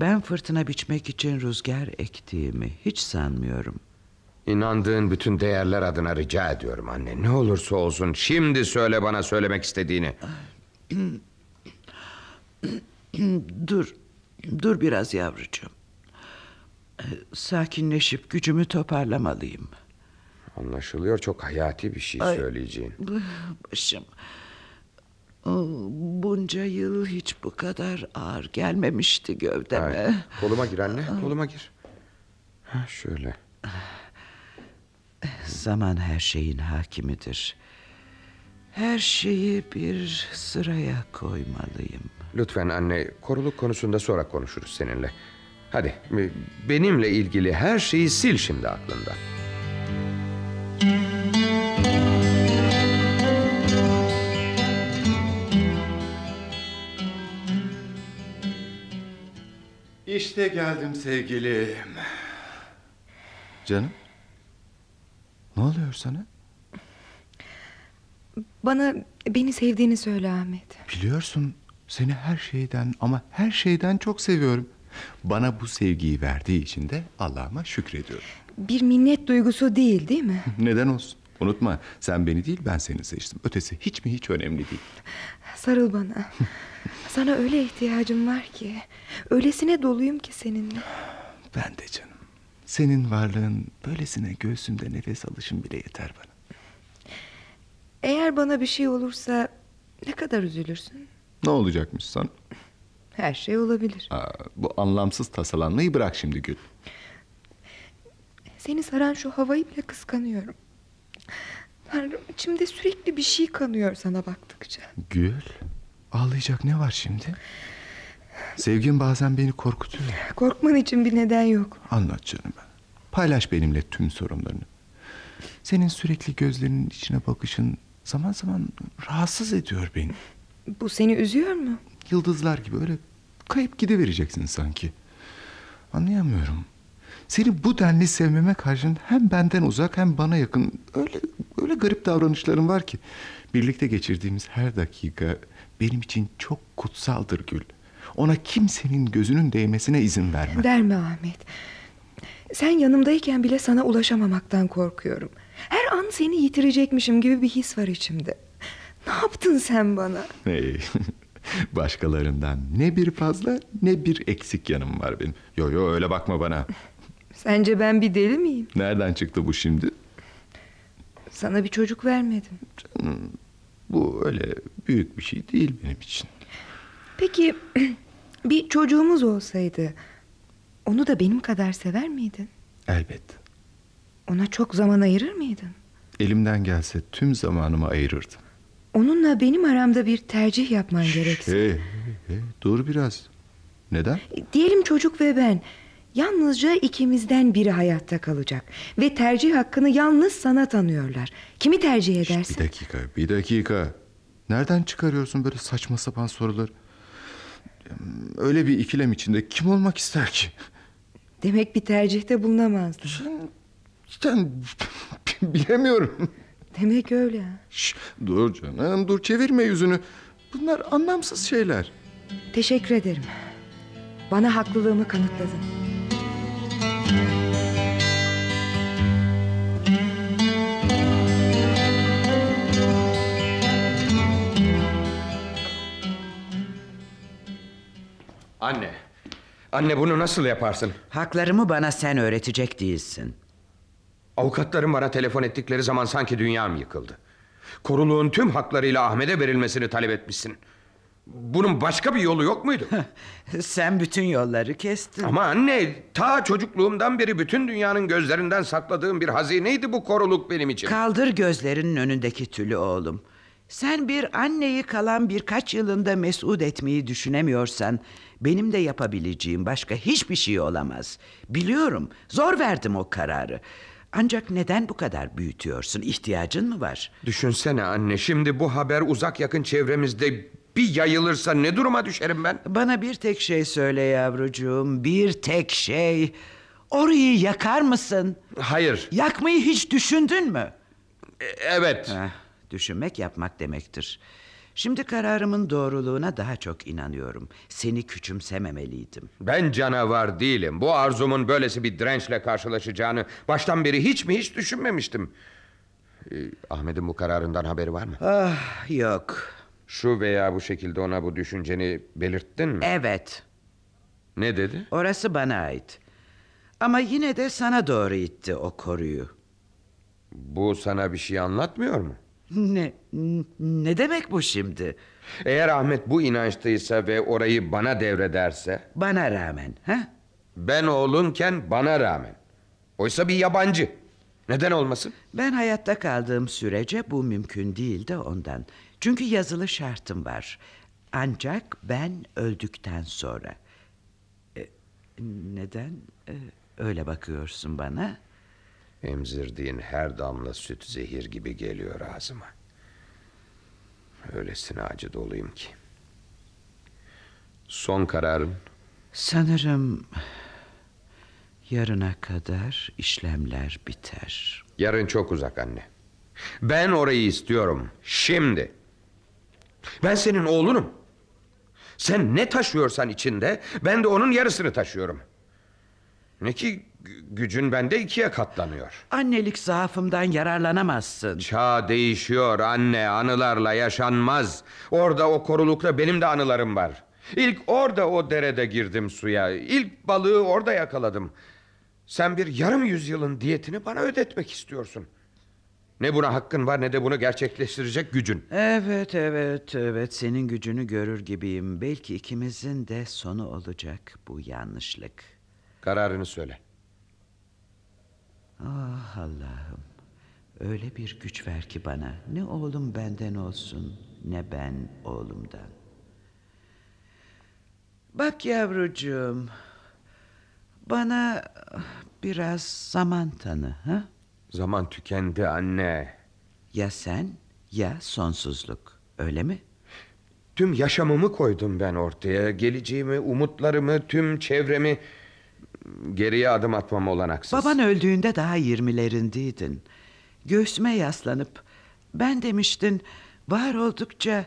Ben fırtına biçmek için rüzgar ektiğimi hiç sanmıyorum. İnandığın bütün değerler adına rica ediyorum anne. Ne olursa olsun şimdi söyle bana söylemek istediğini. Dur, dur biraz yavrucuğum. Ee, Sakinleşip gücümü toparlamalıyım. Anlaşılıyor çok hayati bir şey Ay. söyleyeceğin. Başım. Oo, Bunca yıl hiç bu kadar ağır gelmemişti gövdeme. Ay, koluma gir anne koluma gir. Ha, şöyle. Zaman her şeyin hakimidir. Her şeyi bir sıraya koymalıyım. Lütfen anne koruluk konusunda sonra konuşuruz seninle. Hadi e, benimle ilgili her şeyi sil şimdi aklından. İşte geldim sevgilim. Canım. Ne oluyor sana? Bana beni sevdiğini söyle Ahmet. Biliyorsun seni her şeyden ama her şeyden çok seviyorum. Bana bu sevgiyi verdiği için de Allah'ıma şükrediyorum. Bir minnet duygusu değil değil mi? Neden olsun? Unutma sen beni değil ben seni seçtim. Ötesi hiç mi hiç önemli değil. Sarıl bana. Sana öyle ihtiyacım var ki. Öylesine doluyum ki seninle. Ben de canım. Senin varlığın böylesine göğsümde nefes alışın bile yeter bana. Eğer bana bir şey olursa ne kadar üzülürsün? Ne olacakmış sana? Her şey olabilir. Aa, bu anlamsız tasalanmayı bırak şimdi Gül. Seni saran şu havayı bile kıskanıyorum. Tanrım içimde sürekli bir şey kanıyor sana baktıkça. Gül, ağlayacak ne var şimdi? Sevgin bazen beni korkutuyor. Korkman için bir neden yok. Anlat canım. Paylaş benimle tüm sorunlarını. Senin sürekli gözlerinin içine bakışın zaman zaman rahatsız ediyor beni. Bu seni üzüyor mu? Yıldızlar gibi öyle kayıp gidivereceksin sanki. Anlayamıyorum. Seni bu denli sevmeme karşın hem benden uzak hem bana yakın öyle öyle garip davranışların var ki. Birlikte geçirdiğimiz her dakika benim için çok kutsaldır Gül. Ona kimsenin gözünün değmesine izin vermem. Verme Ahmet. Sen yanımdayken bile sana ulaşamamaktan korkuyorum. Her an seni yitirecekmişim gibi bir his var içimde. Ne yaptın sen bana? Hey, başkalarından ne bir fazla ne bir eksik yanım var benim. Yo yo öyle bakma bana. Sence ben bir deli miyim? Nereden çıktı bu şimdi? Sana bir çocuk vermedim. Bu öyle büyük bir şey değil benim için. Peki bir çocuğumuz olsaydı onu da benim kadar sever miydin? Elbet. Ona çok zaman ayırır mıydın? Elimden gelse tüm zamanımı ayırırdım. Onunla benim aramda bir tercih yapman gerekse. Hey, hey, dur biraz. Neden? Diyelim çocuk ve ben Yalnızca ikimizden biri hayatta kalacak Ve tercih hakkını yalnız sana tanıyorlar Kimi tercih edersin? bir dakika, bir dakika. Nereden çıkarıyorsun böyle saçma sapan soruları? Öyle bir ikilem içinde kim olmak ister ki? Demek bir tercihte bulunamazdın Sen bilemiyorum. Demek öyle. Şş, dur canım, dur çevirme yüzünü. Bunlar anlamsız şeyler. Teşekkür ederim Bana haklılığımı kanıtladın Anne. Anne bunu nasıl yaparsın? Haklarımı bana sen öğretecek değilsin. Avukatlarım bana telefon ettikleri zaman sanki dünyam yıkıldı. Koruluğun tüm haklarıyla Ahmet'e verilmesini talep etmişsin. Bunun başka bir yolu yok muydu? sen bütün yolları kestin. Ama anne ta çocukluğumdan beri bütün dünyanın gözlerinden sakladığım bir hazineydi bu koruluk benim için. Kaldır gözlerinin önündeki tülü oğlum. Sen bir anneyi kalan birkaç yılında mesut etmeyi düşünemiyorsan... ...benim de yapabileceğim başka hiçbir şey olamaz. Biliyorum, zor verdim o kararı. Ancak neden bu kadar büyütüyorsun? İhtiyacın mı var? Düşünsene anne şimdi bu haber uzak yakın çevremizde bir yayılırsa ne duruma düşerim ben? Bana bir tek şey söyle yavrucuğum, bir tek şey. Orayı yakar mısın? Hayır. Yakmayı hiç düşündün mü? E- evet. Heh, düşünmek yapmak demektir. Şimdi kararımın doğruluğuna daha çok inanıyorum. Seni küçümsememeliydim. Ben canavar değilim. Bu arzumun böylesi bir dirençle karşılaşacağını baştan beri hiç mi hiç düşünmemiştim. Ee, Ahmet'in bu kararından haberi var mı? Ah yok. Şu veya bu şekilde ona bu düşünceni belirttin mi? Evet, Ne dedi? orası bana ait. Ama yine de sana doğru itti o koruyu. Bu sana bir şey anlatmıyor mu? Ne ne demek bu şimdi? Eğer Ahmet bu inançtaysa ve orayı bana devrederse... Bana rağmen, ha? Ben oğlunken bana rağmen. Oysa bir yabancı. Neden olmasın? Ben hayatta kaldığım sürece bu mümkün değil de ondan. Çünkü yazılı şartım var. Ancak ben öldükten sonra. E, neden e, öyle bakıyorsun bana? Emzirdiğin her damla süt zehir gibi geliyor ağzıma. Öylesine acı doluyum ki. Son kararın Sanırım yarına kadar işlemler biter. yarın çok uzak anne. Ben orayı istiyorum. Şimdi. Ben senin oğlunum. Sen ne taşıyorsan içinde ben de onun yarısını taşıyorum. Ne ki gü- gücün bende ikiye katlanıyor. Annelik zaafımdan yararlanamazsın. Çağ değişiyor anne anılarla yaşanmaz. Orada o korulukta benim de anılarım var. İlk orada o derede girdim suya. İlk balığı orada yakaladım. Sen bir yarım yüzyılın diyetini bana ödetmek istiyorsun. Ne buna hakkın var ne de bunu gerçekleştirecek gücün. Evet evet evet senin gücünü görür gibiyim. Belki ikimizin de sonu olacak bu yanlışlık. Kararını söyle. Ah Allah'ım. Öyle bir güç ver ki bana. Ne oğlum benden olsun ne ben oğlumdan. Bak yavrucuğum. Bana biraz zaman tanı. Ha? Zaman tükendi anne. Ya sen ya sonsuzluk. Öyle mi? Tüm yaşamımı koydum ben ortaya. Geleceğimi, umutlarımı, tüm çevremi geriye adım atmam olanaksız. Baban öldüğünde daha yirmilerindeydin. Göğsüme yaslanıp ben demiştin var oldukça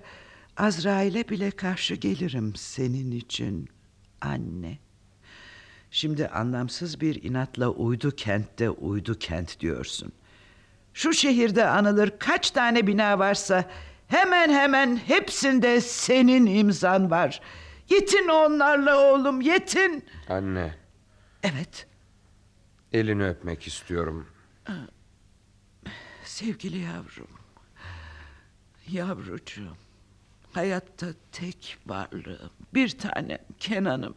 Azrail'e bile karşı gelirim senin için anne. Şimdi anlamsız bir inatla uydu kentte uydu kent diyorsun. Şu şehirde anılır kaç tane bina varsa hemen hemen hepsinde senin imzan var. Yetin onlarla oğlum yetin. Anne, Evet elini öpmek istiyorum. Sevgili yavrum. Yavrucuğum. Hayatta tek varlığım. Bir tanem Kenan'ım.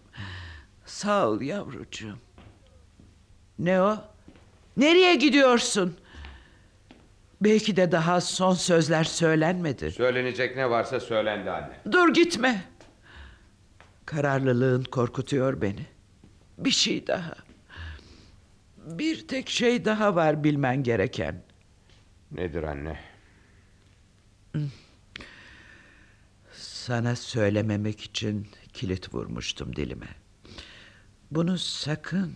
Sağ ol yavrucuğum. Ne o? Nereye gidiyorsun? Belki de daha son sözler söylenmedi. Söylenecek ne varsa söylendi anne. Dur gitme. Kararlılığın korkutuyor beni. Bir şey daha. Bir tek şey daha var bilmen gereken. Nedir anne? Sana söylememek için kilit vurmuştum dilime. Bunu sakın,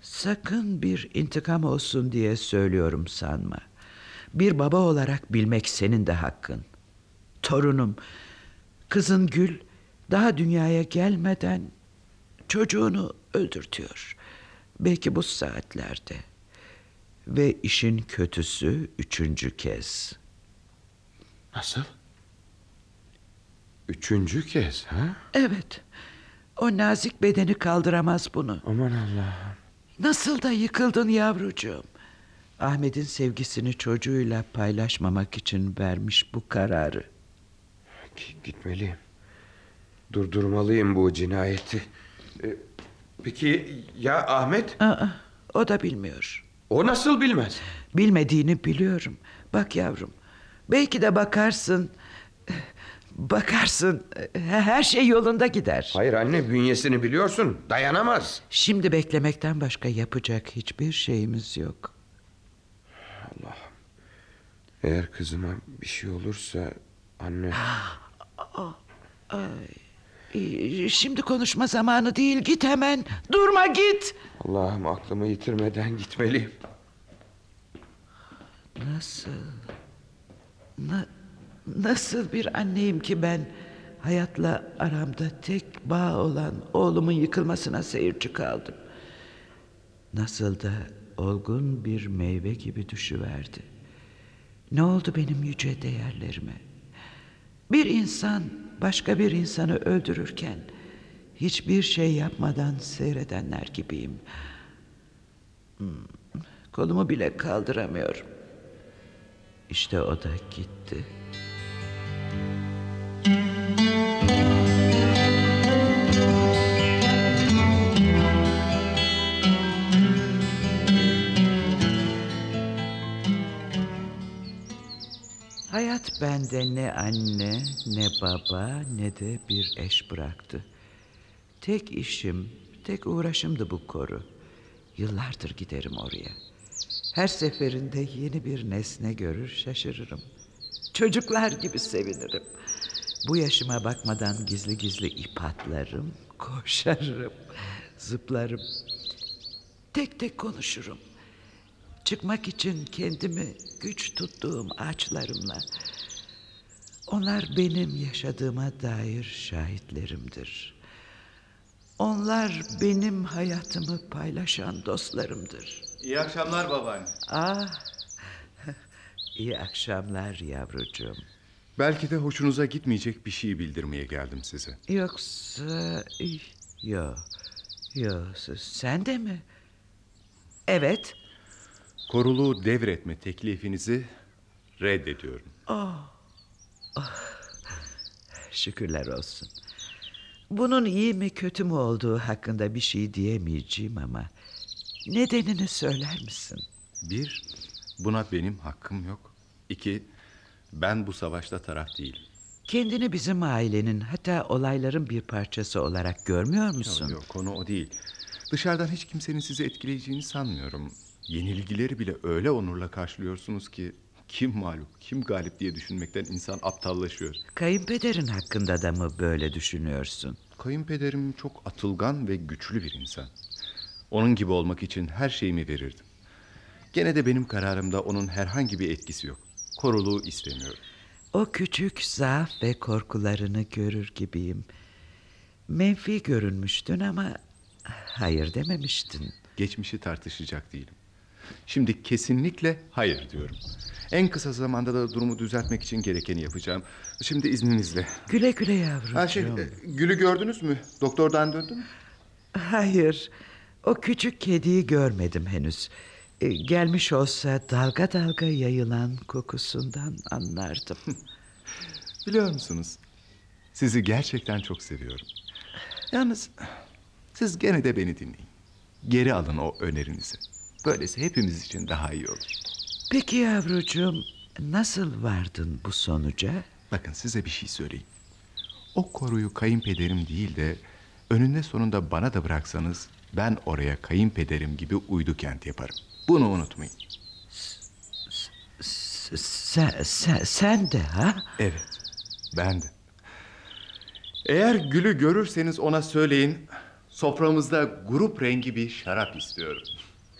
sakın bir intikam olsun diye söylüyorum sanma. Bir baba olarak bilmek senin de hakkın. Torunum, kızın Gül daha dünyaya gelmeden çocuğunu öldürtüyor. Belki bu saatlerde. Ve işin kötüsü üçüncü kez. Nasıl? Üçüncü kez ha? Evet. O nazik bedeni kaldıramaz bunu. Aman Allah'ım. Nasıl da yıkıldın yavrucuğum. Ahmet'in sevgisini çocuğuyla paylaşmamak için vermiş bu kararı. Gitmeliyim. Durdurmalıyım bu cinayeti. Ee, Peki ya Ahmet? Aa, o da bilmiyor. O nasıl bilmez? Bilmediğini biliyorum. Bak yavrum. Belki de bakarsın. Bakarsın her şey yolunda gider. Hayır anne bünyesini biliyorsun. Dayanamaz. Şimdi beklemekten başka yapacak hiçbir şeyimiz yok. Eğer kızıma bir şey olursa anne... Ee, Şimdi konuşma zamanı değil. Git hemen. Durma git. Allah'ım aklımı yitirmeden gitmeliyim. Nasıl? Na- nasıl bir anneyim ki ben hayatla aramda tek bağ olan oğlumun yıkılmasına seyirci kaldım. Nasıl da olgun bir meyve gibi düşüverdi. Ne oldu benim yüce değerlerime? Bir insan başka bir insanı öldürürken hiçbir şey yapmadan seyredenler gibiyim. Hmm, Kolumu bile kaldıramıyorum. İşte o da gitti. Bende ne anne, ne baba, ne de bir eş bıraktı. Tek işim, tek uğraşımdı bu koru. Yıllardır giderim oraya. Her seferinde yeni bir nesne görür şaşırırım. Çocuklar gibi sevinirim. Bu yaşıma bakmadan gizli gizli ip atlarım, koşarım, zıplarım. Tek tek konuşurum. Çıkmak için kendimi güç tuttuğum ağaçlarımla. Onlar benim yaşadığıma dair şahitlerimdir. Onlar benim hayatımı paylaşan dostlarımdır. İyi akşamlar babaanne. Ah, iyi akşamlar yavrucuğum. Belki de hoşunuza gitmeyecek bir şey bildirmeye geldim size. Yoksa... Yo, yo, sen de mi? Evet, Koruluğu devretme teklifinizi reddediyorum. Şükürler olsun. Bunun iyi mi kötü mü olduğu hakkında bir şey diyemeyeceğim ama... Nedenini söyler misin? Bir, buna benim hakkım yok. İki, ben bu savaşta taraf değilim. Kendini bizim ailenin hatta olayların bir parçası olarak görmüyor musun? Yok, yok konu o değil. Dışarıdan hiç kimsenin sizi etkileyeceğini sanmıyorum. Yenilgileri bile öyle onurla karşılıyorsunuz ki Kim mağlup, kim galip diye düşünmekten insan aptallaşıyor. Kayınpederin hakkında da mı böyle düşünüyorsun? Kayınpederim çok atılgan ve güçlü bir insan. Onun gibi olmak için her şeyimi verirdim. Gene de benim kararımda onun herhangi bir etkisi yok. Koruluğu istemiyorum. O küçük zaaf ve korkularını görür gibiyim. Menfi görünmüştün ama hayır dememiştin. Geçmişi tartışacak değilim. Şimdi kesinlikle hayır diyorum. En kısa zamanda da durumu düzeltmek için gerekeni yapacağım. Şimdi izninizle. Güle güle yavrucuğum. Ha şey, e, Gül'ü gördünüz mü? Doktordan döndü mü? Hayır, o küçük kediyi görmedim henüz. E, gelmiş olsa dalga dalga yayılan kokusundan anlardım. Biliyor musunuz? Sizi gerçekten çok seviyorum. Yalnız siz gene de beni dinleyin. Geri alın o önerinizi. Böylesi hepimiz için daha iyi olur. Peki yavrucuğum, nasıl vardın bu sonuca? Bakın size bir şey söyleyeyim. O koruyu kayınpederim değil de önünde sonunda bana da bıraksanız ben oraya kayınpederim gibi uydu kent yaparım. Bunu unutmayın. S- Sen, sen, sen de ha? Evet, ben de. Eğer gülü görürseniz ona söyleyin. Soframızda grup rengi bir şarap istiyorum.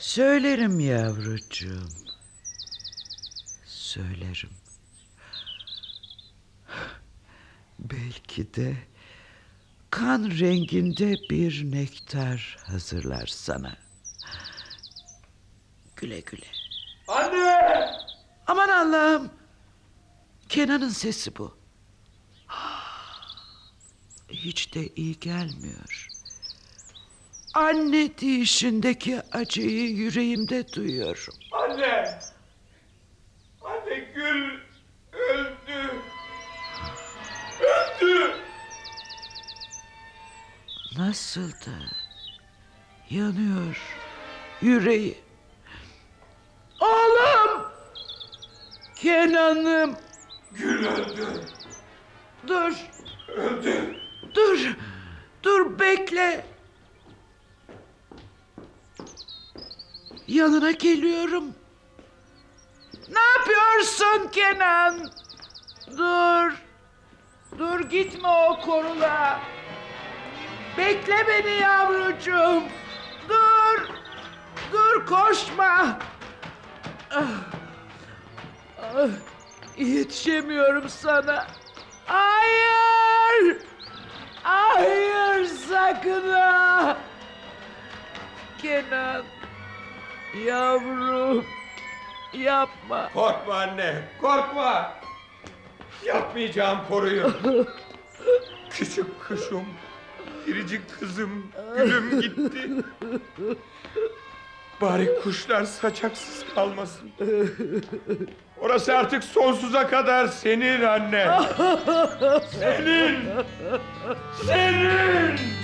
Söylerim yavrucuğum. Söylerim. Belki de kan renginde bir nektar hazırlar sana. Güle güle. Anne! Aman Allah'ım. Kenan'ın sesi bu. Hiç de iyi gelmiyor. Anne deyişindeki acıyı yüreğimde duyuyorum. Anne! Anne Gül öldü. Öldü. Nasıl da yanıyor yüreği. Oğlum! Kenan'ım! Gül öldü. Dur, Öldü. dur, dur bekle. Yanına geliyorum. Ne yapıyorsun Kenan? Dur, dur gitme o korula. Bekle beni yavrucuğum. Dur, dur koşma. Ah, ah, yetişemiyorum sana. Hayır! Hayır sakın ha! Kenan, yavrum, yapma. Korkma anne, korkma. Yapmayacağım koruyu. Küçük kuşum, biricik kızım, gülüm gitti. Bari kuşlar saçaksız kalmasın. Orası artık sonsuza kadar senin anne. Senin. Senin.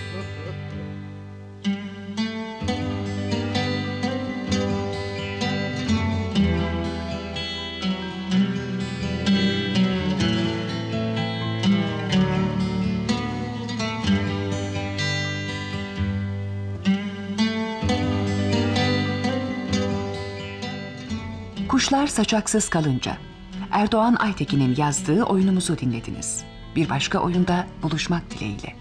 Kuşlar saçaksız kalınca Erdoğan Aytekin'in yazdığı oyunumuzu dinlediniz. Bir başka oyunda buluşmak dileğiyle.